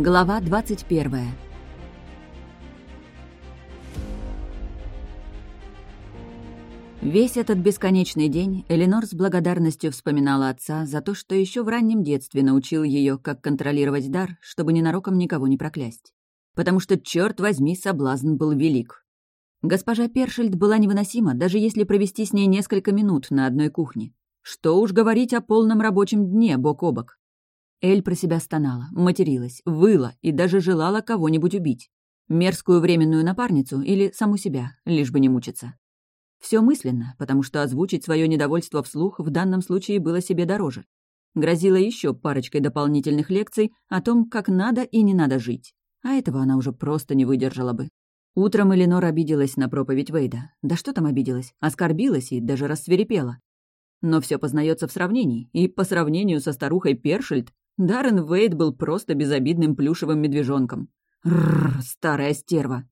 Глава 21 Весь этот бесконечный день Эленор с благодарностью вспоминала отца за то, что еще в раннем детстве научил ее, как контролировать дар, чтобы ненароком никого не проклясть. Потому что, черт возьми, соблазн был велик. Госпожа Першельд была невыносима, даже если провести с ней несколько минут на одной кухне. Что уж говорить о полном рабочем дне бок о бок. Эль про себя стонала, материлась, выла и даже желала кого-нибудь убить. Мерзкую временную напарницу или саму себя, лишь бы не мучиться. Все мысленно, потому что озвучить свое недовольство вслух в данном случае было себе дороже. Грозило еще парочкой дополнительных лекций о том, как надо и не надо жить. А этого она уже просто не выдержала бы. Утром Эленор обиделась на проповедь Вейда. Да что там обиделась? Оскорбилась и даже рассверепела. Но все познается в сравнении, и по сравнению со старухой Першельд, Даррен Вейд был просто безобидным плюшевым медвежонком. Рррр, старая стерва.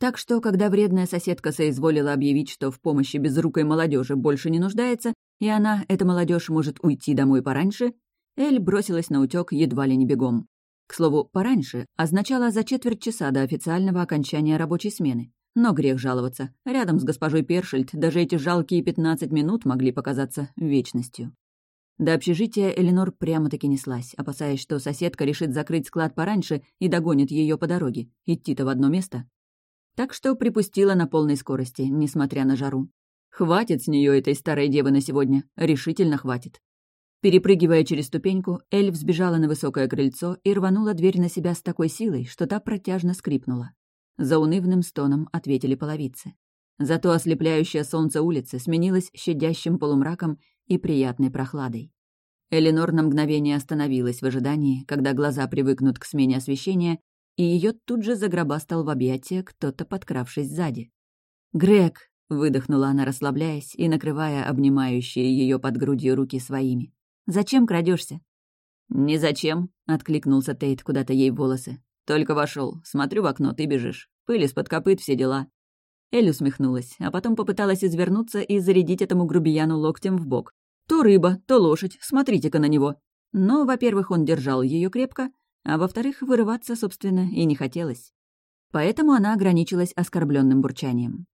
Так что, когда вредная соседка соизволила объявить, что в помощи безрукой молодежи больше не нуждается, и она, эта молодежь, может уйти домой пораньше, Эль бросилась на утёк едва ли не бегом. К слову, пораньше означало за четверть часа до официального окончания рабочей смены. Но грех жаловаться. Рядом с госпожой Першельд даже эти жалкие 15 минут могли показаться вечностью. До общежития Эленор прямо-таки неслась, опасаясь, что соседка решит закрыть склад пораньше и догонит ее по дороге. Идти-то в одно место. Так что припустила на полной скорости, несмотря на жару. Хватит с нее этой старой девы на сегодня. Решительно хватит. Перепрыгивая через ступеньку, Эль взбежала на высокое крыльцо и рванула дверь на себя с такой силой, что та протяжно скрипнула. За унывным стоном ответили половицы. Зато ослепляющее солнце улицы сменилось щадящим полумраком и приятной прохладой. Эленор на мгновение остановилась в ожидании, когда глаза привыкнут к смене освещения, и ее тут же загробастал в объятия кто-то, подкравшись сзади. «Грег!» — выдохнула она, расслабляясь и накрывая обнимающие ее под грудью руки своими. «Зачем крадешься? «Не зачем», — откликнулся Тейт куда-то ей в волосы. «Только вошел. Смотрю в окно, ты бежишь. Пыль из-под копыт, все дела». Эль усмехнулась, а потом попыталась извернуться и зарядить этому грубияну локтем в бок. То рыба, то лошадь, смотрите-ка на него. Но, во-первых, он держал ее крепко, а во-вторых, вырываться, собственно, и не хотелось. Поэтому она ограничилась оскорбленным бурчанием.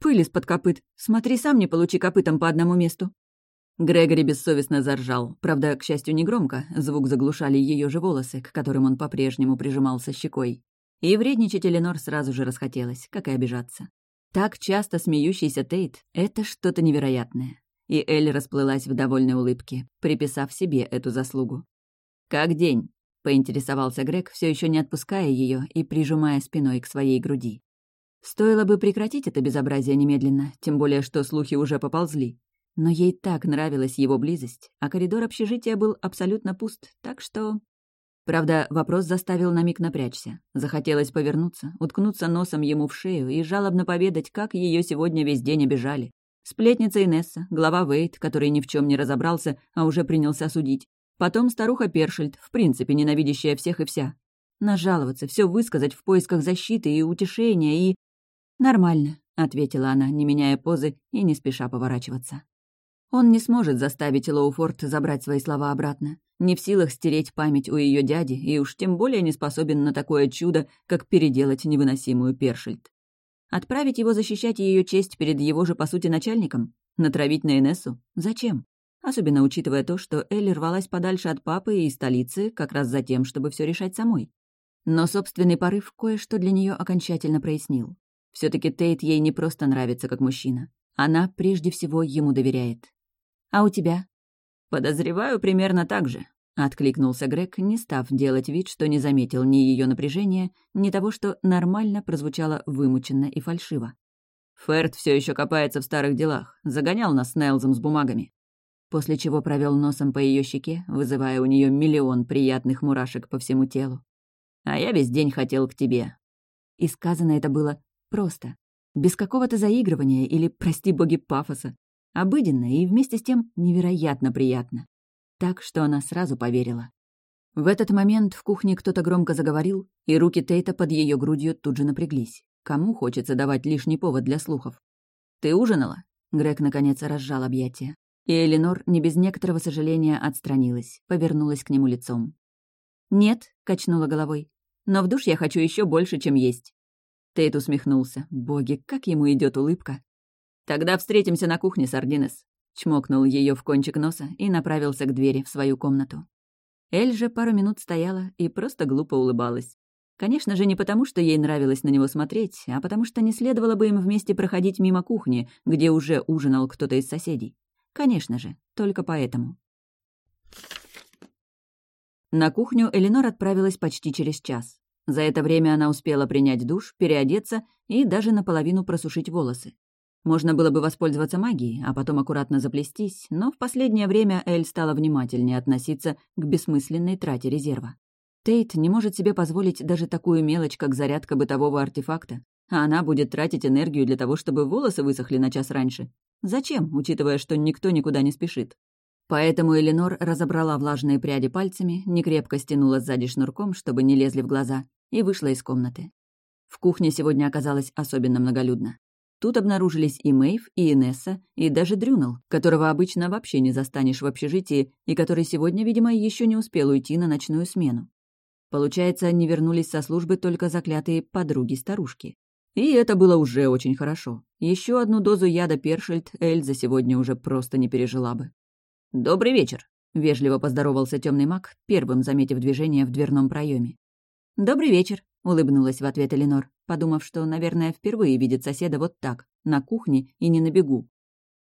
«Пыль из-под копыт. Смотри, сам не получи копытом по одному месту». Грегори бессовестно заржал. Правда, к счастью, не громко. Звук заглушали ее же волосы, к которым он по-прежнему прижимался щекой. И вредничать Эленор сразу же расхотелось, как и обижаться. Так часто смеющийся Тейт — это что-то невероятное. И Эль расплылась в довольной улыбке, приписав себе эту заслугу. «Как день?» — поинтересовался Грег, все еще не отпуская ее и прижимая спиной к своей груди. Стоило бы прекратить это безобразие немедленно, тем более что слухи уже поползли. Но ей так нравилась его близость, а коридор общежития был абсолютно пуст, так что... Правда, вопрос заставил на миг напрячься. Захотелось повернуться, уткнуться носом ему в шею и жалобно поведать, как ее сегодня весь день обижали. Сплетница Инесса, глава Вейт, который ни в чем не разобрался, а уже принялся судить, Потом старуха Першельд, в принципе ненавидящая всех и вся. Нажаловаться, все высказать в поисках защиты и утешения и... «Нормально», — ответила она, не меняя позы и не спеша поворачиваться. Он не сможет заставить Лоуфорд забрать свои слова обратно. Не в силах стереть память у ее дяди и уж тем более не способен на такое чудо, как переделать невыносимую Першельд. Отправить его защищать ее честь перед его же, по сути, начальником? Натравить на Инессу? Зачем? Особенно учитывая то, что Элли рвалась подальше от папы и столицы как раз за тем, чтобы все решать самой. Но собственный порыв кое-что для нее окончательно прояснил. все таки Тейт ей не просто нравится как мужчина. Она прежде всего ему доверяет. «А у тебя?» «Подозреваю примерно так же», — откликнулся Грег, не став делать вид, что не заметил ни ее напряжения, ни того, что нормально прозвучало вымученно и фальшиво. Ферд все еще копается в старых делах, загонял нас с Нелзом с бумагами после чего провел носом по ее щеке, вызывая у нее миллион приятных мурашек по всему телу. «А я весь день хотел к тебе». И сказано это было просто, без какого-то заигрывания или, прости боги, пафоса. Обыденно и вместе с тем невероятно приятно. Так, что она сразу поверила. В этот момент в кухне кто-то громко заговорил, и руки Тейта под ее грудью тут же напряглись. Кому хочется давать лишний повод для слухов? «Ты ужинала?» Грег, наконец, разжал объятия. И Эленор не без некоторого сожаления отстранилась, повернулась к нему лицом. «Нет», — качнула головой. «Но в душ я хочу еще больше, чем есть». Тейт усмехнулся. Боги, как ему идет улыбка. «Тогда встретимся на кухне, Сардинес», — чмокнул ее в кончик носа и направился к двери в свою комнату. Эль же пару минут стояла и просто глупо улыбалась. Конечно же, не потому, что ей нравилось на него смотреть, а потому что не следовало бы им вместе проходить мимо кухни, где уже ужинал кто-то из соседей. Конечно же, только поэтому. На кухню Эленор отправилась почти через час. За это время она успела принять душ, переодеться и даже наполовину просушить волосы. Можно было бы воспользоваться магией, а потом аккуратно заплестись, но в последнее время Эль стала внимательнее относиться к бессмысленной трате резерва. Тейт не может себе позволить даже такую мелочь, как зарядка бытового артефакта, а она будет тратить энергию для того, чтобы волосы высохли на час раньше. Зачем, учитывая, что никто никуда не спешит? Поэтому Эленор разобрала влажные пряди пальцами, некрепко стянула сзади шнурком, чтобы не лезли в глаза, и вышла из комнаты. В кухне сегодня оказалось особенно многолюдно. Тут обнаружились и Мэйв, и Инесса, и даже Дрюнел, которого обычно вообще не застанешь в общежитии и который сегодня, видимо, еще не успел уйти на ночную смену. Получается, они вернулись со службы только заклятые подруги-старушки. И это было уже очень хорошо. Еще одну дозу яда Першельд Эльза сегодня уже просто не пережила бы. «Добрый вечер», — вежливо поздоровался темный маг, первым заметив движение в дверном проеме. «Добрый вечер», — улыбнулась в ответ Эленор, подумав, что, наверное, впервые видит соседа вот так, на кухне и не на бегу.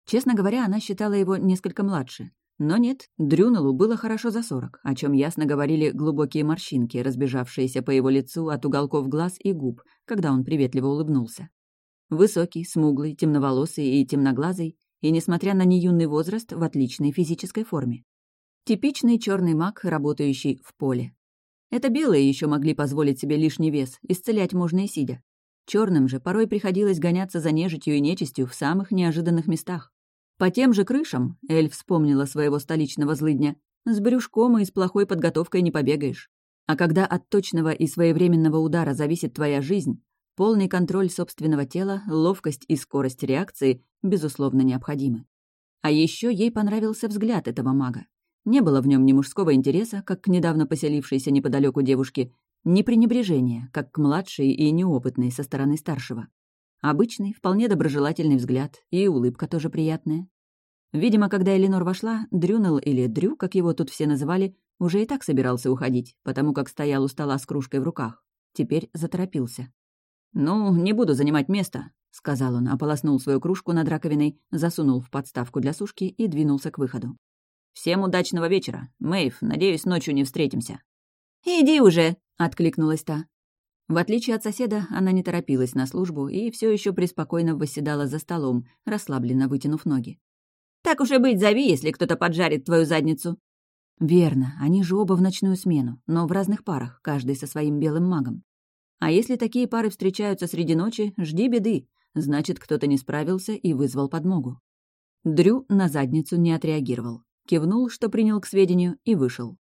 Честно говоря, она считала его несколько младше. Но нет, Дрюнелу было хорошо за сорок, о чем ясно говорили глубокие морщинки, разбежавшиеся по его лицу от уголков глаз и губ, когда он приветливо улыбнулся. Высокий, смуглый, темноволосый и темноглазый, и, несмотря на неюный возраст, в отличной физической форме. Типичный черный маг, работающий в поле. Это белые еще могли позволить себе лишний вес, исцелять можно и сидя. Черным же порой приходилось гоняться за нежитью и нечистью в самых неожиданных местах. По тем же крышам, Эль вспомнила своего столичного злыдня, с брюшком и с плохой подготовкой не побегаешь. А когда от точного и своевременного удара зависит твоя жизнь, полный контроль собственного тела, ловкость и скорость реакции, безусловно, необходимы. А еще ей понравился взгляд этого мага. Не было в нем ни мужского интереса, как к недавно поселившейся неподалеку девушке, ни пренебрежения, как к младшей и неопытной со стороны старшего. Обычный, вполне доброжелательный взгляд, и улыбка тоже приятная. Видимо, когда Эленор вошла, Дрюнел или Дрю, как его тут все называли, уже и так собирался уходить, потому как стоял у стола с кружкой в руках. Теперь заторопился. «Ну, не буду занимать место», — сказал он, ополоснул свою кружку над раковиной, засунул в подставку для сушки и двинулся к выходу. «Всем удачного вечера. Мэйв, надеюсь, ночью не встретимся». «Иди уже!» — откликнулась та. В отличие от соседа, она не торопилась на службу и все еще преспокойно восседала за столом, расслабленно вытянув ноги. «Так уж и быть, зови, если кто-то поджарит твою задницу». «Верно, они же оба в ночную смену, но в разных парах, каждый со своим белым магом. А если такие пары встречаются среди ночи, жди беды, значит, кто-то не справился и вызвал подмогу». Дрю на задницу не отреагировал кивнул, что принял к сведению, и вышел.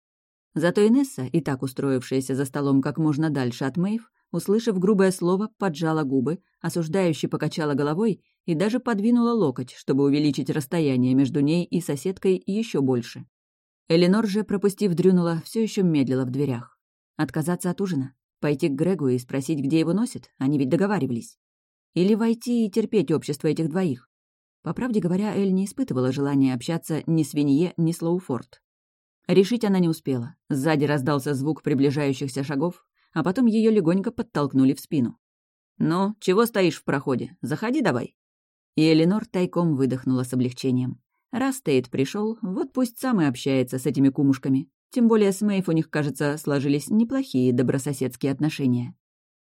Зато Инесса, и так устроившаяся за столом как можно дальше от Мэйв, услышав грубое слово, поджала губы, осуждающе покачала головой и даже подвинула локоть, чтобы увеличить расстояние между ней и соседкой еще больше. Эленор же, пропустив Дрюнула, все еще медлила в дверях. Отказаться от ужина? Пойти к Грегу и спросить, где его носят? Они ведь договаривались. Или войти и терпеть общество этих двоих? По правде говоря, Эль не испытывала желания общаться ни с Винье, ни с Лоуфорд. Решить она не успела. Сзади раздался звук приближающихся шагов, а потом ее легонько подтолкнули в спину. «Ну, чего стоишь в проходе? Заходи давай». И Эленор тайком выдохнула с облегчением. Раз Тейт пришел, вот пусть сам и общается с этими кумушками. Тем более с Мэйв у них, кажется, сложились неплохие добрососедские отношения.